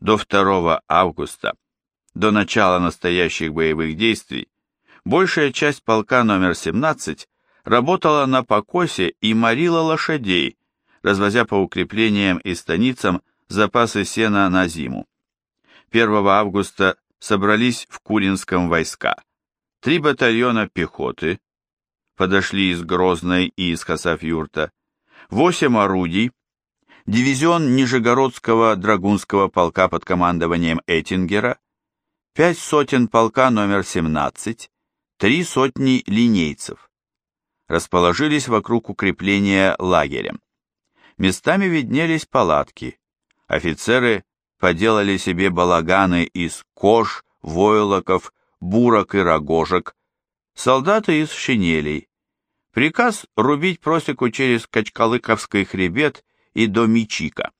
до 2 августа, до начала настоящих боевых действий, большая часть полка номер 17 работала на покосе и морила лошадей, развозя по укреплениям и станицам запасы сена на зиму. 1 августа собрались в Куринском войска. Три батальона пехоты подошли из Грозной и из Хасавюрта, восемь орудий, дивизион Нижегородского драгунского полка под командованием Эттингера, пять сотен полка номер 17, три сотни линейцев. Расположились вокруг укрепления лагерем. Местами виднелись палатки. Офицеры поделали себе балаганы из кож, войлоков, бурок и рогожек, солдаты из шинелей. Приказ рубить просеку через Качкалыковский хребет и до Мичика.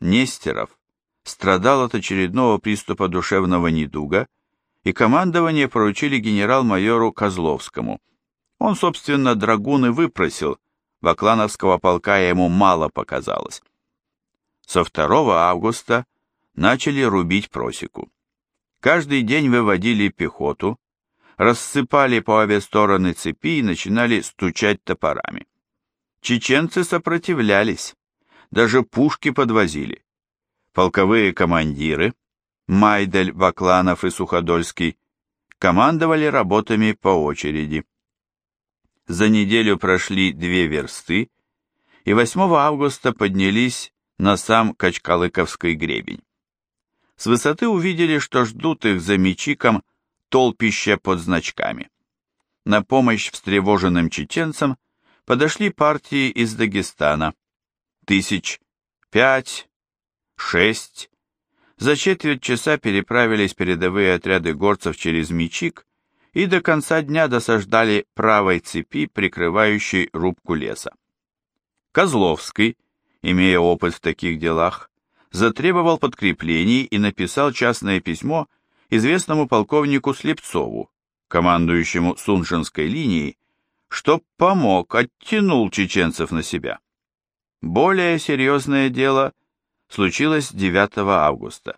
Нестеров страдал от очередного приступа душевного недуга, и командование поручили генерал-майору Козловскому. Он, собственно, драгуны выпросил, Баклановского полка ему мало показалось. Со 2 августа начали рубить просеку. Каждый день выводили пехоту, рассыпали по обе стороны цепи и начинали стучать топорами. Чеченцы сопротивлялись, даже пушки подвозили. Полковые командиры, Майдель, Бакланов и Суходольский, командовали работами по очереди. За неделю прошли две версты, и 8 августа поднялись на сам Качкалыковский гребень. С высоты увидели, что ждут их за Мечиком толпища под значками. На помощь встревоженным чеченцам подошли партии из Дагестана. Тысяч пять, шесть. За четверть часа переправились передовые отряды горцев через Мечик и до конца дня досаждали правой цепи, прикрывающей рубку леса. Козловский, имея опыт в таких делах, затребовал подкреплений и написал частное письмо известному полковнику Слепцову, командующему Сунжинской линией, чтоб помог, оттянул чеченцев на себя. Более серьезное дело случилось 9 августа.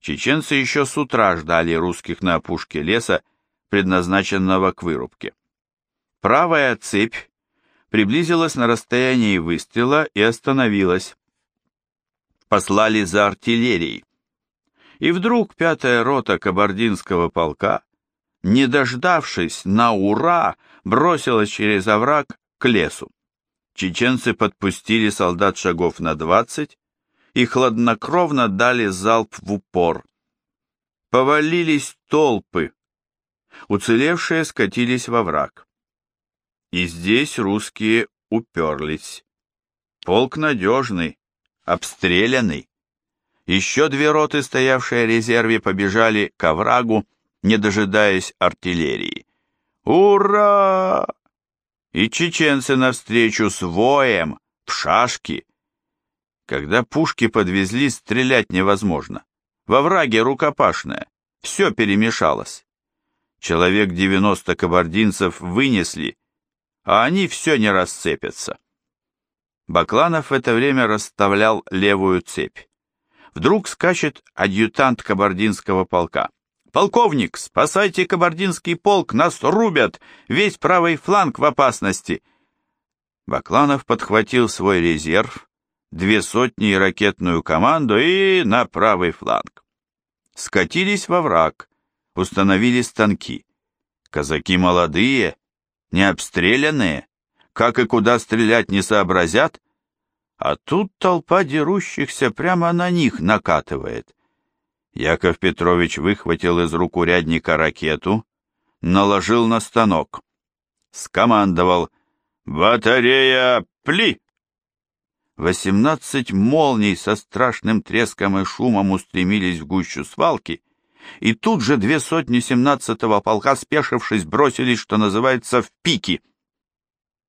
Чеченцы еще с утра ждали русских на опушке леса, предназначенного к вырубке. Правая цепь приблизилась на расстоянии выстрела и остановилась. Послали за артиллерией. И вдруг пятая рота кабардинского полка, не дождавшись на ура, бросилась через овраг к лесу. Чеченцы подпустили солдат шагов на двадцать и хладнокровно дали залп в упор. Повалились толпы. Уцелевшие скатились во враг. И здесь русские уперлись. Полк надежный, обстрелянный. Еще две роты, стоявшие в резерве, побежали к оврагу, не дожидаясь артиллерии. «Ура!» И чеченцы навстречу с воем, в шашки. Когда пушки подвезли, стрелять невозможно. Во враге рукопашная, все перемешалось. Человек девяносто кабардинцев вынесли, а они все не расцепятся. Бакланов в это время расставлял левую цепь. Вдруг скачет адъютант кабардинского полка. «Полковник, спасайте кабардинский полк, нас рубят, весь правый фланг в опасности!» Бакланов подхватил свой резерв, две сотни и ракетную команду и на правый фланг. Скатились во враг, установили станки. Казаки молодые, не обстрелянные, как и куда стрелять не сообразят, а тут толпа дерущихся прямо на них накатывает. Яков Петрович выхватил из рук урядника ракету, наложил на станок. Скомандовал «Батарея, пли!» Восемнадцать молний со страшным треском и шумом устремились в гущу свалки, и тут же две сотни семнадцатого полка, спешившись, бросились, что называется, в пики.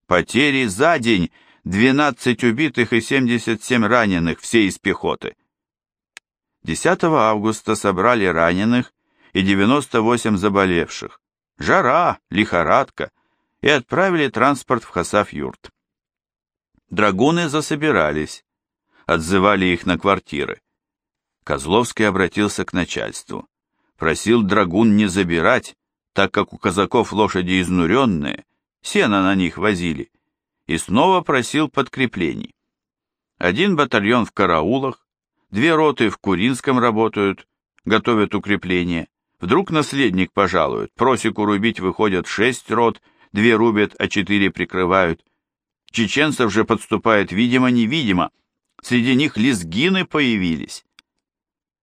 Потери за день — двенадцать убитых и семьдесят семь раненых, все из пехоты. 10 августа собрали раненых и девяносто восемь заболевших. Жара, лихорадка, и отправили транспорт в Хасав-Юрт. Драгуны засобирались, отзывали их на квартиры. Козловский обратился к начальству. Просил драгун не забирать, так как у казаков лошади изнуренные, сено на них возили, и снова просил подкреплений. Один батальон в караулах, две роты в Куринском работают, готовят укрепление. Вдруг наследник пожалует, просеку рубить выходят шесть рот, две рубят, а четыре прикрывают. Чеченцев же подступает видимо-невидимо, среди них лезгины появились.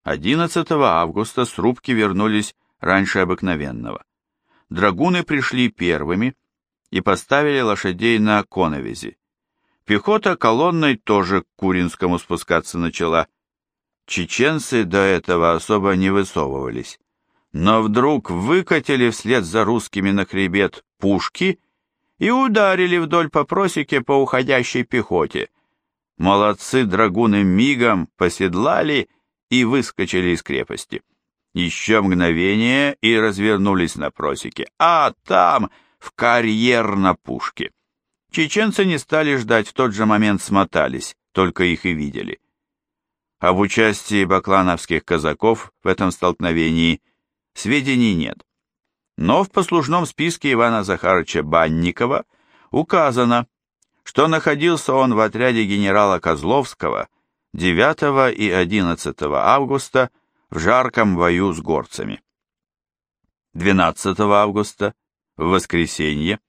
11 августа с рубки вернулись раньше обыкновенного. Драгуны пришли первыми и поставили лошадей на коновизи. Пехота колонной тоже к Куринскому спускаться начала. Чеченцы до этого особо не высовывались. Но вдруг выкатили вслед за русскими на хребет пушки и ударили вдоль по просеке по уходящей пехоте. Молодцы драгуны мигом поседлали и выскочили из крепости. Еще мгновение и развернулись на просеке, а там в карьер на пушке. Чеченцы не стали ждать, в тот же момент смотались, только их и видели. Об участии баклановских казаков в этом столкновении сведений нет. Но в послужном списке Ивана Захаровича Банникова указано, что находился он в отряде генерала Козловского 9 и 11 августа в жарком бою с горцами. 12 августа, в воскресенье,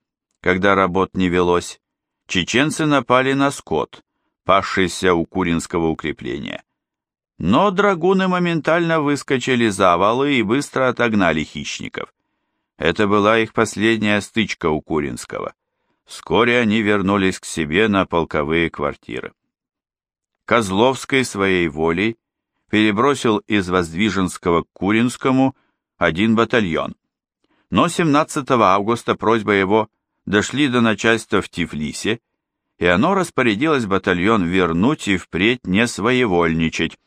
когда работ не велось, чеченцы напали на скот, пасшийся у Куринского укрепления. Но драгуны моментально выскочили за валы и быстро отогнали хищников. Это была их последняя стычка у Куринского. Вскоре они вернулись к себе на полковые квартиры. Козловской своей волей перебросил из Воздвиженского к Куринскому один батальон. Но 17 августа просьба его дошли до начальства в Тифлисе, и оно распорядилось батальон вернуть и впредь не своевольничать.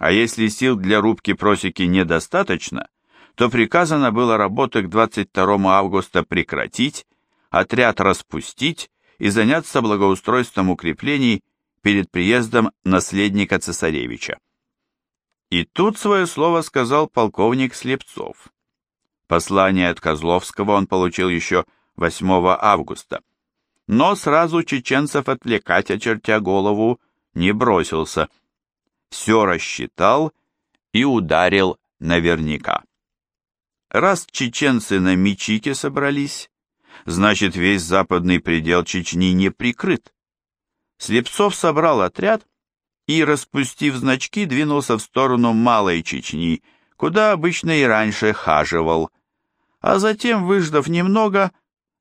А если сил для рубки просеки недостаточно, то приказано было работы к 22 августа прекратить, отряд распустить и заняться благоустройством укреплений перед приездом наследника цесаревича. И тут свое слово сказал полковник Слепцов. Послание от Козловского он получил еще 8 августа. Но сразу чеченцев отвлекать, очертя голову, не бросился. Все рассчитал и ударил наверняка. Раз чеченцы на Мичике собрались, значит весь западный предел Чечни не прикрыт. Слепцов собрал отряд и, распустив значки, двинулся в сторону Малой Чечни, куда обычно и раньше хаживал. А затем, выждав немного,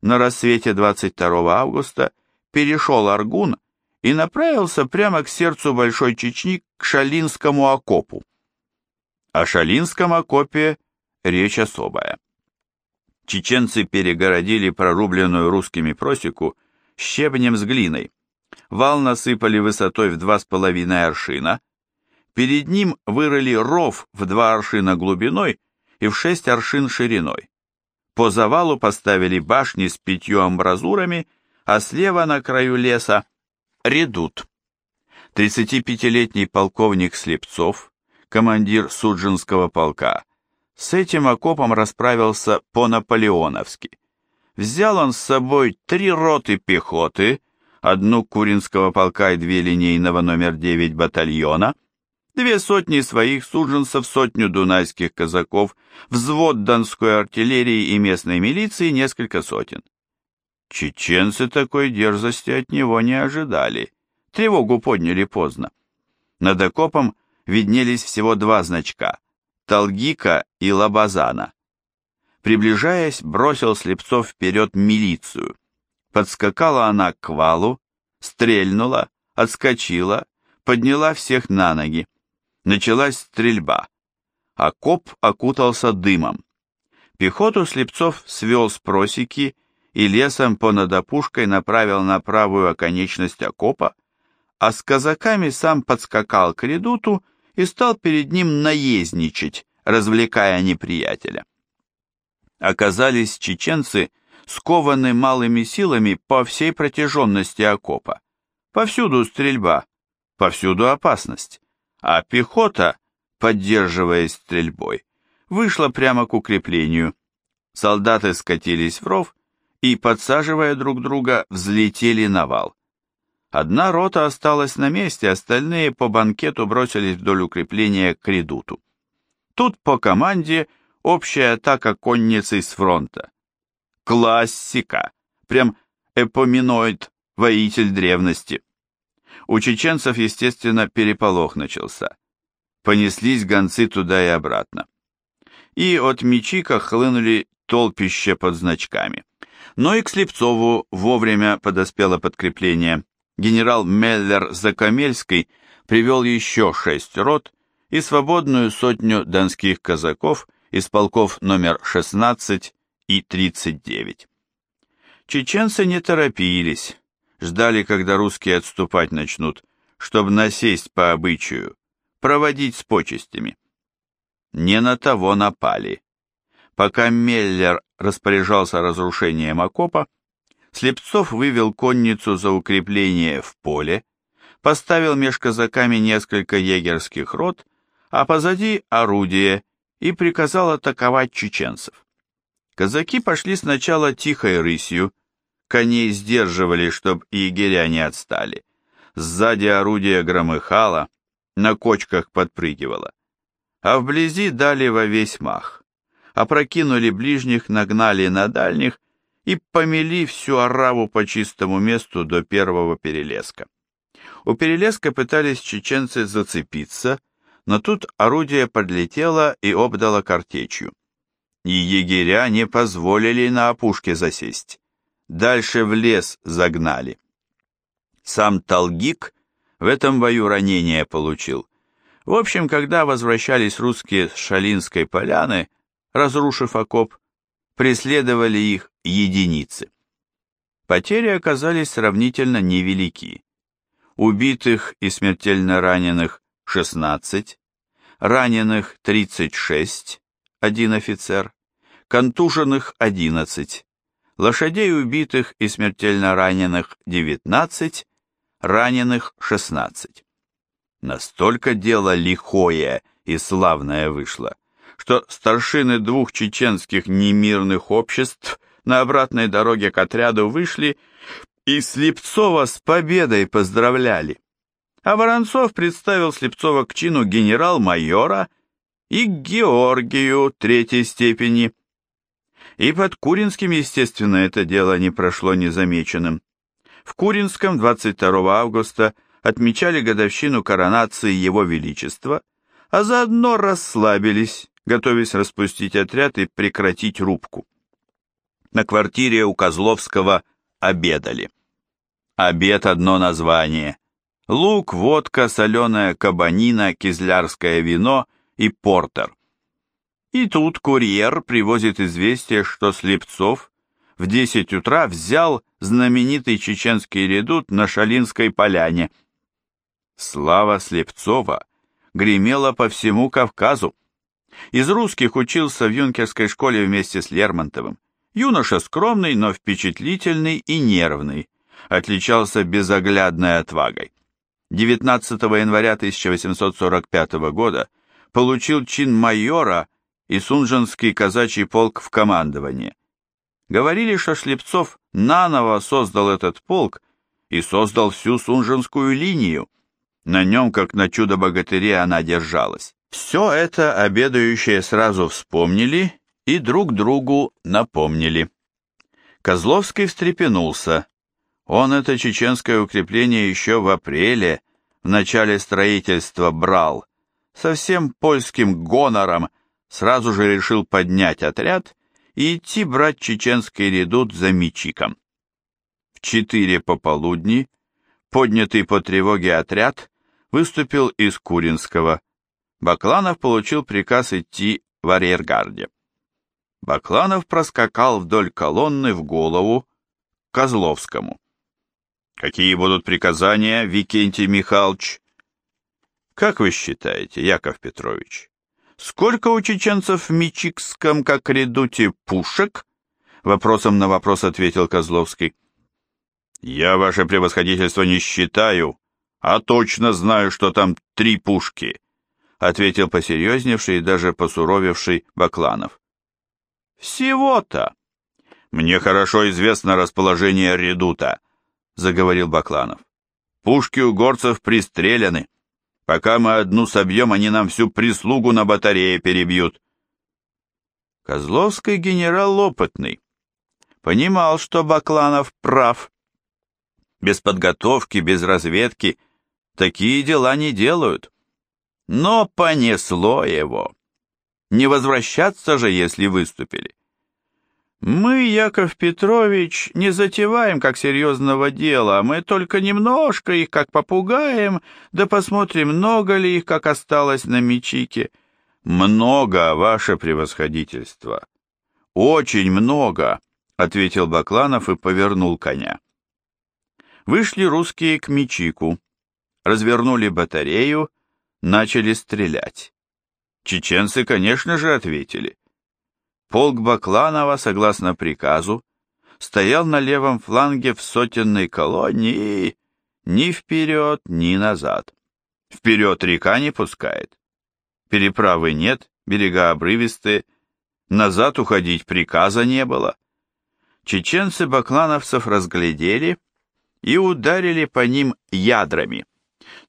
на рассвете 22 августа перешел Аргун и направился прямо к сердцу Большой Чечни, к Шалинскому окопу. О Шалинском окопе речь особая. Чеченцы перегородили прорубленную русскими просеку щебнем с глиной. Вал насыпали высотой в два с половиной аршина. Перед ним вырыли ров в два аршина глубиной и в шесть аршин шириной. По завалу поставили башни с пятью амбразурами, а слева на краю леса — редут. 35-летний полковник Слепцов, командир Суджинского полка, с этим окопом расправился по-наполеоновски. Взял он с собой три роты пехоты, одну Куринского полка и две линейного номер 9 батальона — две сотни своих суженцев, сотню дунайских казаков, взвод донской артиллерии и местной милиции несколько сотен. Чеченцы такой дерзости от него не ожидали, тревогу подняли поздно. Над окопом виднелись всего два значка — Талгика и Лабазана. Приближаясь, бросил Слепцов вперед милицию. Подскакала она к валу, стрельнула, отскочила, подняла всех на ноги. Началась стрельба. Окоп окутался дымом. Пехоту Слепцов свел с просеки и лесом понад опушкой направил на правую оконечность окопа, а с казаками сам подскакал к редуту и стал перед ним наездничать, развлекая неприятеля. Оказались чеченцы скованы малыми силами по всей протяженности окопа. Повсюду стрельба, повсюду опасность а пехота поддерживаясь стрельбой, вышла прямо к укреплению. Солдаты скатились в ров и, подсаживая друг друга, взлетели на вал. Одна рота осталась на месте, остальные по банкету бросились вдоль укрепления к редуту. Тут по команде общая атака конницы с фронта. Классика, прям эпоминоид, воитель древности. У чеченцев, естественно, переполох начался. Понеслись гонцы туда и обратно. И от Мечика хлынули толпища под значками. Но и к Слепцову вовремя подоспело подкрепление. Генерал Меллер Закамельский привел еще шесть рот и свободную сотню донских казаков из полков номер 16 и 39. Чеченцы не торопились, ждали, когда русские отступать начнут, чтобы насесть по обычаю, проводить с почестями. Не на того напали. Пока Меллер распоряжался разрушением окопа, Слепцов вывел конницу за укрепление в поле, поставил меж казаками несколько егерских рот, а позади орудие и приказал атаковать чеченцев. Казаки пошли сначала тихой рысью, коней сдерживали, чтобы егеря не отстали. Сзади орудие громыхало, на кочках подпрыгивало. А вблизи дали во весь мах. Опрокинули ближних, нагнали на дальних и помели всю ораву по чистому месту до первого перелеска. У перелеска пытались чеченцы зацепиться, но тут орудие подлетело и обдало картечью. И егеря не позволили на опушке засесть дальше в лес загнали. Сам Талгик в этом бою ранение получил. В общем, когда возвращались русские с Шалинской поляны, разрушив окоп, преследовали их единицы. Потери оказались сравнительно невелики. Убитых и смертельно раненых 16, раненых 36, один офицер, контуженных 11, лошадей убитых и смертельно раненых 19, раненых 16. Настолько дело лихое и славное вышло, что старшины двух чеченских немирных обществ на обратной дороге к отряду вышли и Слепцова с победой поздравляли. А Воронцов представил Слепцова к чину генерал-майора и к Георгию третьей степени – и под Куринским, естественно, это дело не прошло незамеченным. В Куринском 22 августа отмечали годовщину коронации Его Величества, а заодно расслабились, готовясь распустить отряд и прекратить рубку. На квартире у Козловского обедали. Обед одно название. Лук, водка, соленая кабанина, кизлярское вино и портер. И тут курьер привозит известие, что Слепцов в 10 утра взял знаменитый чеченский редут на Шалинской поляне. Слава Слепцова гремела по всему Кавказу. Из русских учился в юнкерской школе вместе с Лермонтовым. Юноша скромный, но впечатлительный и нервный, отличался безоглядной отвагой. 19 января 1845 года получил чин майора и Сунжанский казачий полк в командовании. Говорили, что Шлепцов наново создал этот полк и создал всю Сунжанскую линию. На нем, как на чудо-богатыре, она держалась. Все это обедающие сразу вспомнили и друг другу напомнили. Козловский встрепенулся. Он это чеченское укрепление еще в апреле, в начале строительства, брал, со всем польским гонором, сразу же решил поднять отряд и идти брать чеченский редут за Мичиком. В четыре пополудни поднятый по тревоге отряд выступил из Куринского. Бакланов получил приказ идти в арьергарде. Бакланов проскакал вдоль колонны в голову Козловскому. «Какие будут приказания, Викентий Михайлович?» «Как вы считаете, Яков Петрович, Сколько у чеченцев в Мичикском как редуте пушек? Вопросом на вопрос ответил Козловский. Я ваше превосходительство не считаю, а точно знаю, что там три пушки. Ответил посерьезневший и даже посуровевший Бакланов. Всего-то. Мне хорошо известно расположение редута, заговорил Бакланов. Пушки у горцев пристреляны. Пока мы одну собьем, они нам всю прислугу на батарее перебьют. Козловский генерал опытный. Понимал, что Бакланов прав. Без подготовки, без разведки такие дела не делают. Но понесло его. Не возвращаться же, если выступили. Мы, Яков Петрович, не затеваем как серьезного дела, мы только немножко их как попугаем, да посмотрим, много ли их, как осталось на мечике. Много, ваше превосходительство. Очень много, ответил Бакланов и повернул коня. Вышли русские к мечику, развернули батарею, начали стрелять. Чеченцы, конечно же, ответили. Полк Бакланова, согласно приказу, стоял на левом фланге в сотенной колонии ни вперед, ни назад. Вперед река не пускает. Переправы нет, берега обрывистые, назад уходить приказа не было. Чеченцы баклановцев разглядели и ударили по ним ядрами.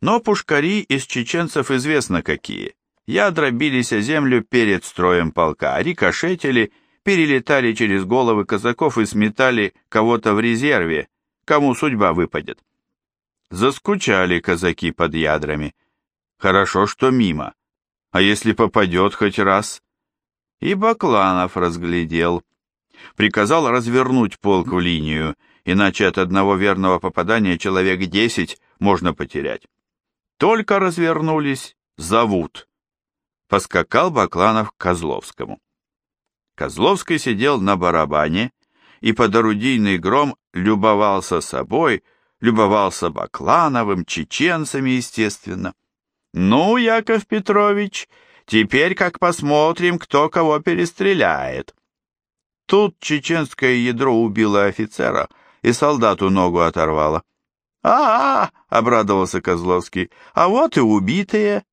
Но пушкари из чеченцев известно какие. Ядра бились о землю перед строем полка, рикошетили, перелетали через головы казаков и сметали кого-то в резерве, кому судьба выпадет. Заскучали казаки под ядрами. Хорошо, что мимо. А если попадет хоть раз? И Бакланов разглядел. Приказал развернуть полк в линию, иначе от одного верного попадания человек десять можно потерять. Только развернулись, зовут поскакал Бакланов к Козловскому. Козловский сидел на барабане и под орудийный гром любовался собой, любовался Баклановым, чеченцами, естественно. «Ну, Яков Петрович, теперь как посмотрим, кто кого перестреляет». Тут чеченское ядро убило офицера и солдату ногу оторвало. «А-а!» — обрадовался Козловский. «А вот и убитые!»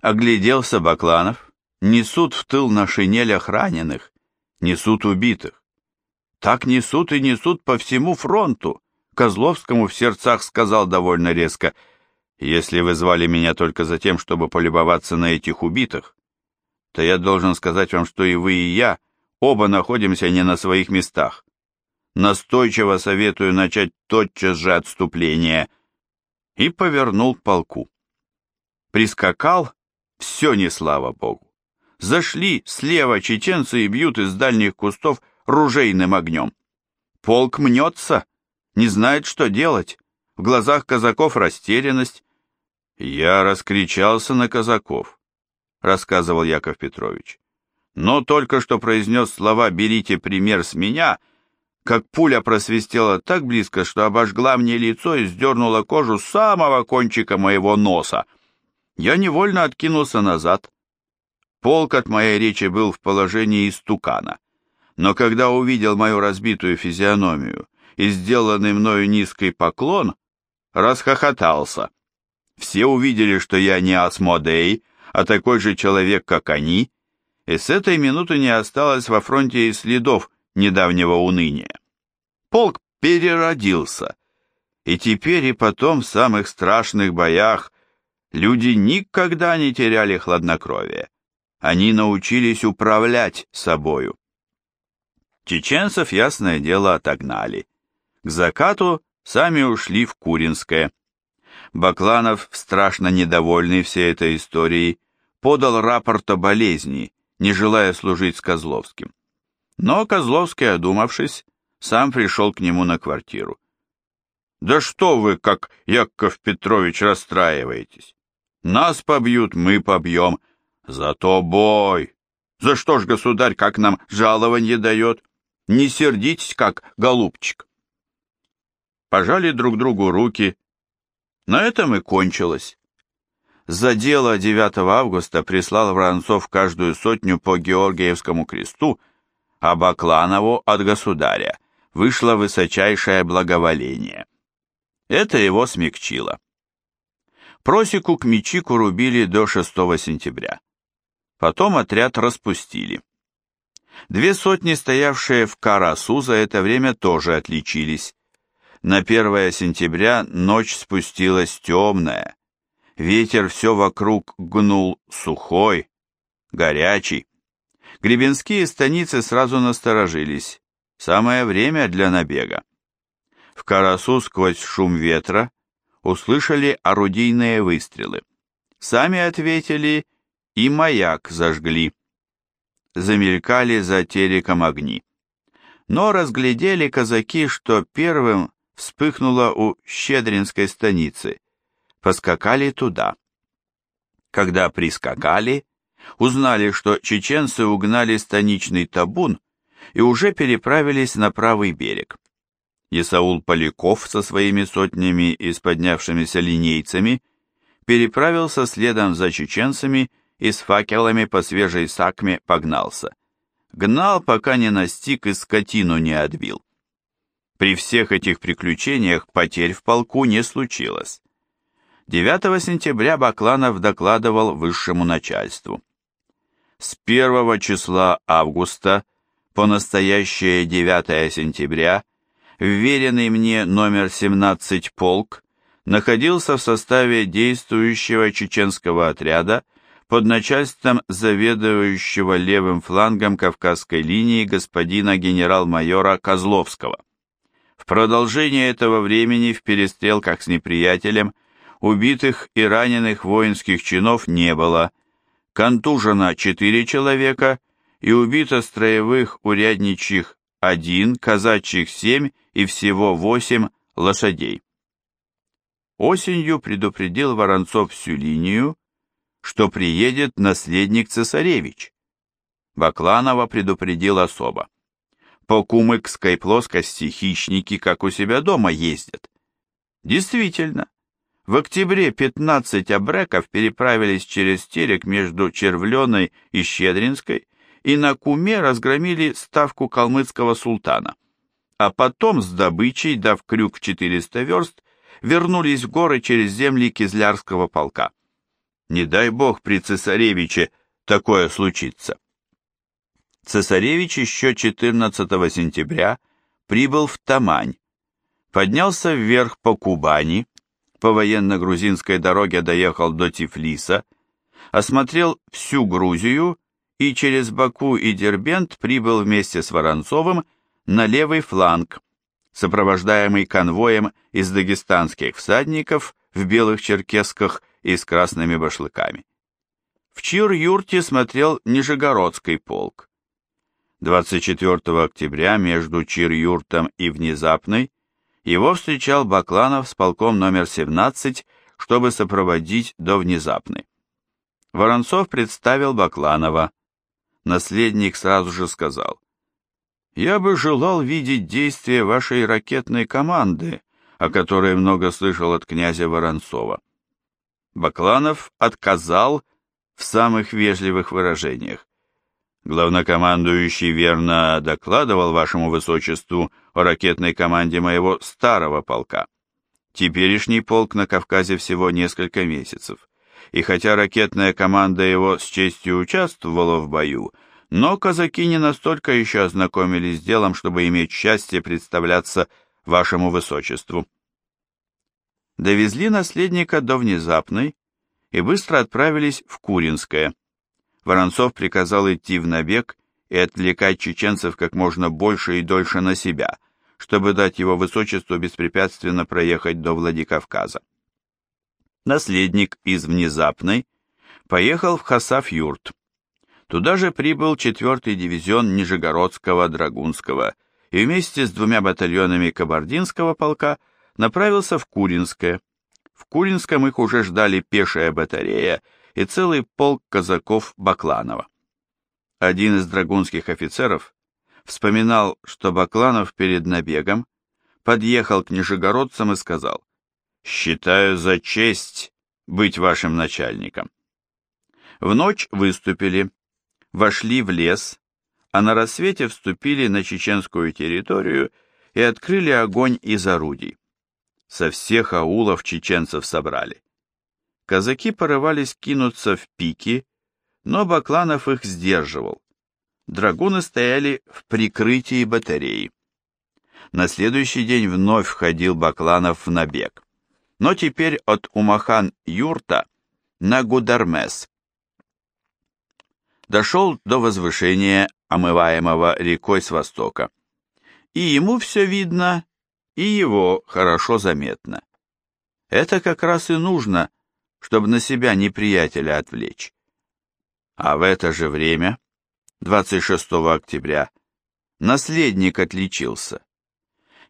Огляделся Бакланов. Несут в тыл на шинелях раненых, несут убитых. Так несут и несут по всему фронту. Козловскому в сердцах сказал довольно резко, «Если вы звали меня только за тем, чтобы полюбоваться на этих убитых, то я должен сказать вам, что и вы, и я оба находимся не на своих местах. Настойчиво советую начать тотчас же отступление». И повернул к полку. Прискакал все не слава богу. Зашли слева чеченцы и бьют из дальних кустов ружейным огнем. Полк мнется, не знает, что делать. В глазах казаков растерянность. Я раскричался на казаков, рассказывал Яков Петрович. Но только что произнес слова «берите пример с меня», как пуля просвистела так близко, что обожгла мне лицо и сдернула кожу с самого кончика моего носа. Я невольно откинулся назад. Полк от моей речи был в положении истукана. Но когда увидел мою разбитую физиономию и сделанный мною низкий поклон, расхохотался. Все увидели, что я не Асмодей, а такой же человек, как они, и с этой минуты не осталось во фронте и следов недавнего уныния. Полк переродился, и теперь и потом в самых страшных боях люди никогда не теряли хладнокровие. Они научились управлять собою. Чеченцев, ясное дело, отогнали. К закату сами ушли в Куринское. Бакланов, страшно недовольный всей этой историей, подал рапорт о болезни, не желая служить с Козловским. Но Козловский, одумавшись, сам пришел к нему на квартиру. «Да что вы, как Яков Петрович, расстраиваетесь? Нас побьют, мы побьем. Зато бой. За что ж, государь, как нам жалование дает? Не сердитесь, как голубчик. Пожали друг другу руки. На этом и кончилось. За дело 9 августа прислал Воронцов каждую сотню по Георгиевскому кресту, а Бакланову от государя вышло высочайшее благоволение. Это его смягчило. Просеку к Мечику рубили до 6 сентября. Потом отряд распустили. Две сотни, стоявшие в Карасу, за это время тоже отличились. На 1 сентября ночь спустилась темная. Ветер все вокруг гнул сухой, горячий. Гребенские станицы сразу насторожились. Самое время для набега. В Карасу сквозь шум ветра услышали орудийные выстрелы. Сами ответили и маяк зажгли. Замелькали за тереком огни. Но разглядели казаки, что первым вспыхнуло у Щедринской станицы. Поскакали туда. Когда прискакали, узнали, что чеченцы угнали станичный табун и уже переправились на правый берег. Исаул Поляков со своими сотнями и с поднявшимися линейцами переправился следом за чеченцами и с факелами по свежей сакме погнался. Гнал, пока не настиг и скотину не отбил. При всех этих приключениях потерь в полку не случилось. 9 сентября Бакланов докладывал высшему начальству. С 1 числа августа по настоящее 9 сентября вверенный мне номер 17 полк находился в составе действующего чеченского отряда под начальством заведующего левым флангом Кавказской линии господина генерал-майора Козловского. В продолжение этого времени в перестрелках с неприятелем убитых и раненых воинских чинов не было, контужено 4 человека и убито строевых урядничьих 1, казачьих 7 и всего 8 лошадей. Осенью предупредил Воронцов всю линию, что приедет наследник цесаревич. Бакланова предупредил особо. По Кумыкской плоскости хищники, как у себя дома, ездят. Действительно, в октябре 15 абреков переправились через терек между Червленой и Щедринской и на Куме разгромили ставку калмыцкого султана. А потом с добычей, дав крюк в 400 верст, вернулись в горы через земли Кизлярского полка. Не дай бог при цесаревиче такое случится. Цесаревич еще 14 сентября прибыл в Тамань, поднялся вверх по Кубани, по военно-грузинской дороге доехал до Тифлиса, осмотрел всю Грузию и через Баку и Дербент прибыл вместе с Воронцовым на левый фланг, сопровождаемый конвоем из дагестанских всадников в белых черкесках и с красными башлыками. В Чир-юрте смотрел Нижегородский полк. 24 октября между Чир-юртом и Внезапной его встречал Бакланов с полком номер 17, чтобы сопроводить до Внезапной. Воронцов представил Бакланова. Наследник сразу же сказал, «Я бы желал видеть действия вашей ракетной команды, о которой много слышал от князя Воронцова». Бакланов отказал в самых вежливых выражениях. Главнокомандующий верно докладывал вашему высочеству о ракетной команде моего старого полка. Теперешний полк на Кавказе всего несколько месяцев, и хотя ракетная команда его с честью участвовала в бою, но казаки не настолько еще ознакомились с делом, чтобы иметь счастье представляться вашему высочеству. Довезли наследника до Внезапной и быстро отправились в Куринское. Воронцов приказал идти в набег и отвлекать чеченцев как можно больше и дольше на себя, чтобы дать его высочеству беспрепятственно проехать до Владикавказа. Наследник из Внезапной поехал в Хасав-Юрт. Туда же прибыл 4-й дивизион Нижегородского Драгунского и вместе с двумя батальонами Кабардинского полка направился в Куринское. В Куринском их уже ждали пешая батарея и целый полк казаков Бакланова. Один из драгунских офицеров вспоминал, что Бакланов перед набегом подъехал к нижегородцам и сказал, «Считаю за честь быть вашим начальником». В ночь выступили, вошли в лес, а на рассвете вступили на чеченскую территорию и открыли огонь из орудий. Со всех аулов чеченцев собрали. казаки порывались кинуться в пики, но Бакланов их сдерживал. Драгуны стояли в прикрытии батареи. На следующий день вновь входил Бакланов в набег, но теперь от Умахан-Юрта на Гудармес. Дошел до возвышения, омываемого рекой с востока. И ему все видно, и его хорошо заметно. Это как раз и нужно, чтобы на себя неприятеля отвлечь. А в это же время, 26 октября, наследник отличился.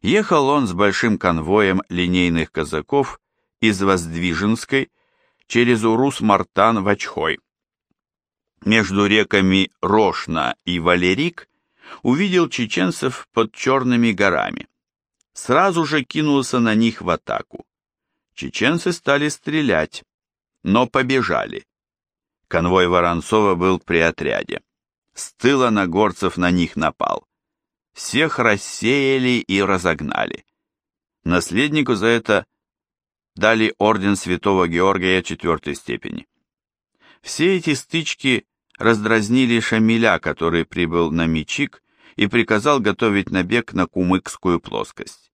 Ехал он с большим конвоем линейных казаков из Воздвиженской через Урус-Мартан в Очхой. Между реками Рошна и Валерик увидел чеченцев под Черными горами. Сразу же кинулся на них в атаку. Чеченцы стали стрелять, но побежали. Конвой Воронцова был при отряде. С тыла на горцев на них напал. Всех рассеяли и разогнали. Наследнику за это дали орден святого Георгия четвертой степени. Все эти стычки раздразнили Шамиля, который прибыл на Мичик и приказал готовить набег на Кумыкскую плоскость.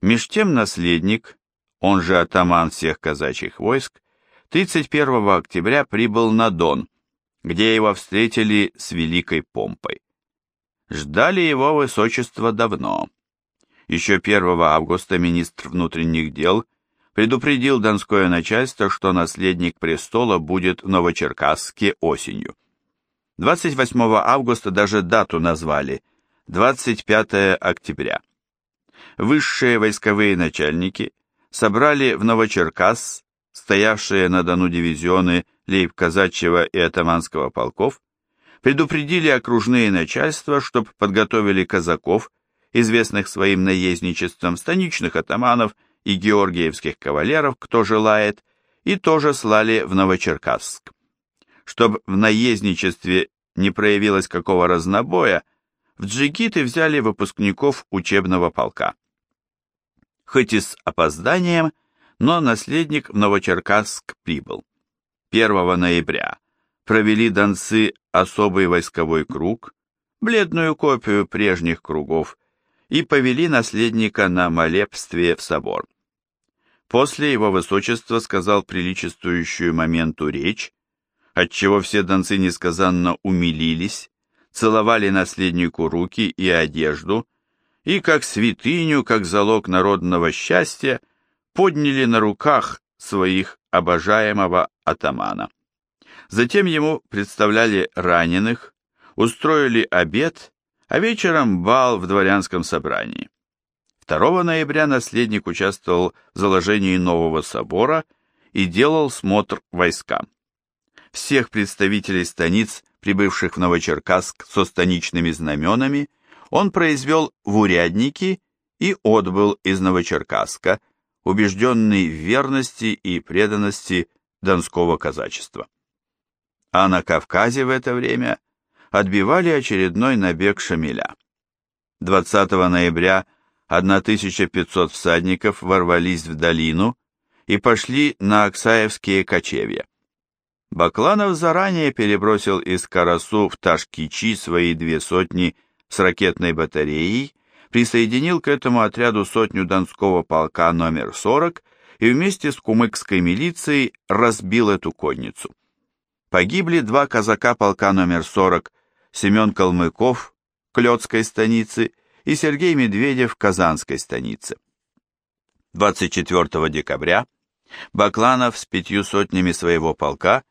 Меж тем наследник, он же атаман всех казачьих войск, 31 октября прибыл на Дон, где его встретили с великой помпой. Ждали его высочество давно. Еще 1 августа министр внутренних дел предупредил донское начальство, что наследник престола будет в Новочеркасске осенью. 28 августа даже дату назвали – 25 октября. Высшие войсковые начальники собрали в Новочеркасс стоявшие на Дону дивизионы лейб-казачьего и атаманского полков, предупредили окружные начальства, чтоб подготовили казаков, известных своим наездничеством, станичных атаманов и георгиевских кавалеров, кто желает, и тоже слали в Новочеркасск. Чтоб в наездничестве не проявилось какого разнобоя, в джигиты взяли выпускников учебного полка хоть и с опозданием, но наследник в Новочеркасск прибыл. 1 ноября провели донцы особый войсковой круг, бледную копию прежних кругов, и повели наследника на молебствие в собор. После его высочества сказал приличествующую моменту речь, отчего все донцы несказанно умилились, целовали наследнику руки и одежду, и как святыню, как залог народного счастья, подняли на руках своих обожаемого атамана. Затем ему представляли раненых, устроили обед, а вечером бал в дворянском собрании. 2 ноября наследник участвовал в заложении нового собора и делал смотр войскам. Всех представителей станиц, прибывших в Новочеркасск со станичными знаменами, он произвел в урядники и отбыл из Новочеркасска, убежденный в верности и преданности донского казачества. А на Кавказе в это время отбивали очередной набег Шамиля. 20 ноября 1500 всадников ворвались в долину и пошли на Аксаевские кочевья. Бакланов заранее перебросил из Карасу в Ташкичи свои две сотни с ракетной батареей, присоединил к этому отряду сотню Донского полка номер 40 и вместе с кумыкской милицией разбил эту конницу. Погибли два казака полка номер 40, Семен Калмыков, Клёцкой станицы, и Сергей Медведев, Казанской станице. 24 декабря Бакланов с пятью сотнями своего полка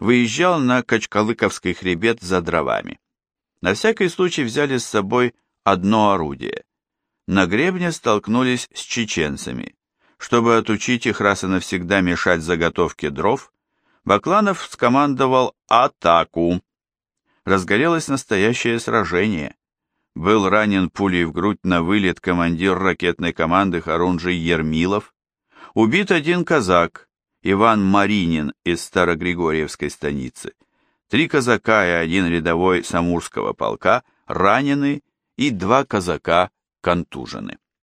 выезжал на Качкалыковский хребет за дровами. На всякий случай взяли с собой одно орудие. На гребне столкнулись с чеченцами. Чтобы отучить их раз и навсегда мешать заготовке дров, Бакланов скомандовал атаку. Разгорелось настоящее сражение. Был ранен пулей в грудь на вылет командир ракетной команды Харунжий Ермилов. Убит один казак, Иван Маринин из Старогригорьевской станицы. Три казака и один рядовой Самурского полка ранены и два казака контужены.